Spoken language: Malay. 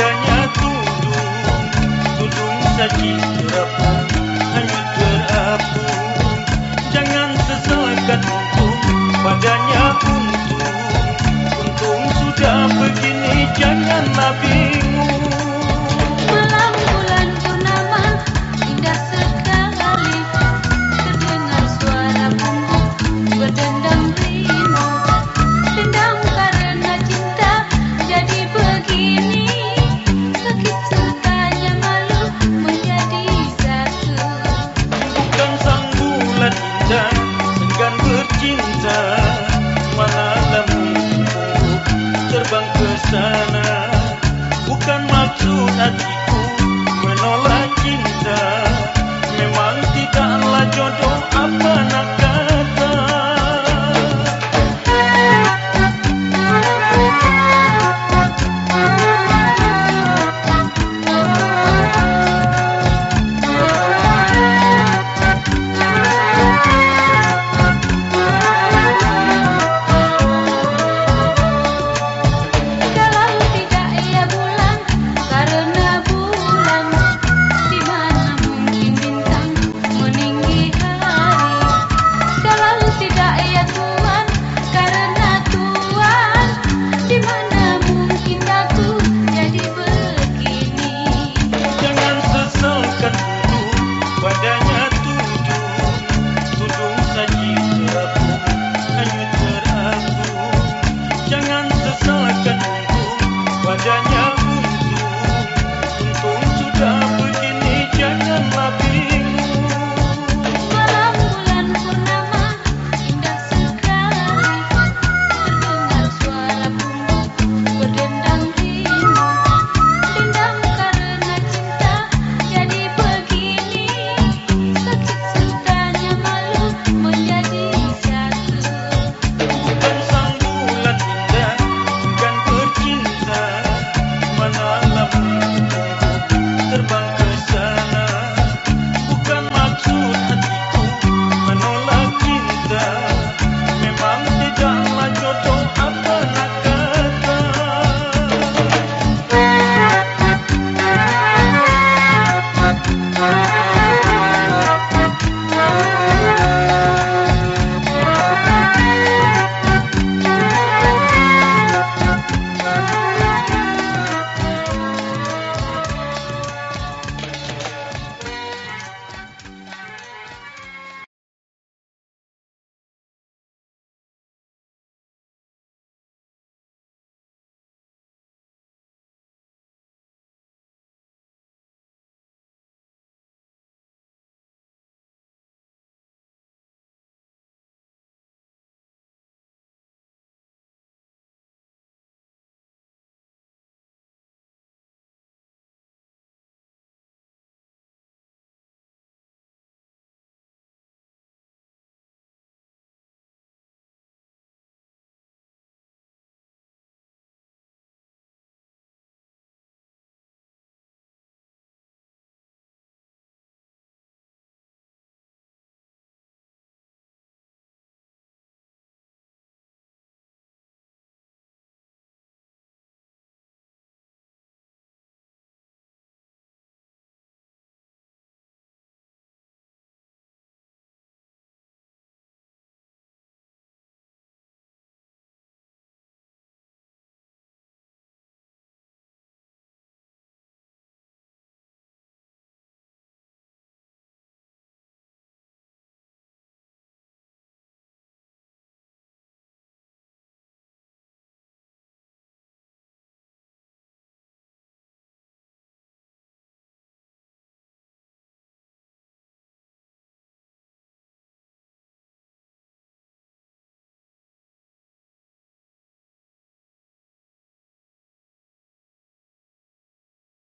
adanya tudung Tudung saji serapung Hanya terapung Jangan sesalkan untung Padanya untung Untung sudah begini Janganlah bingung bercinta mungkin terbang ke sana. Bukan maksud hatiku மனம்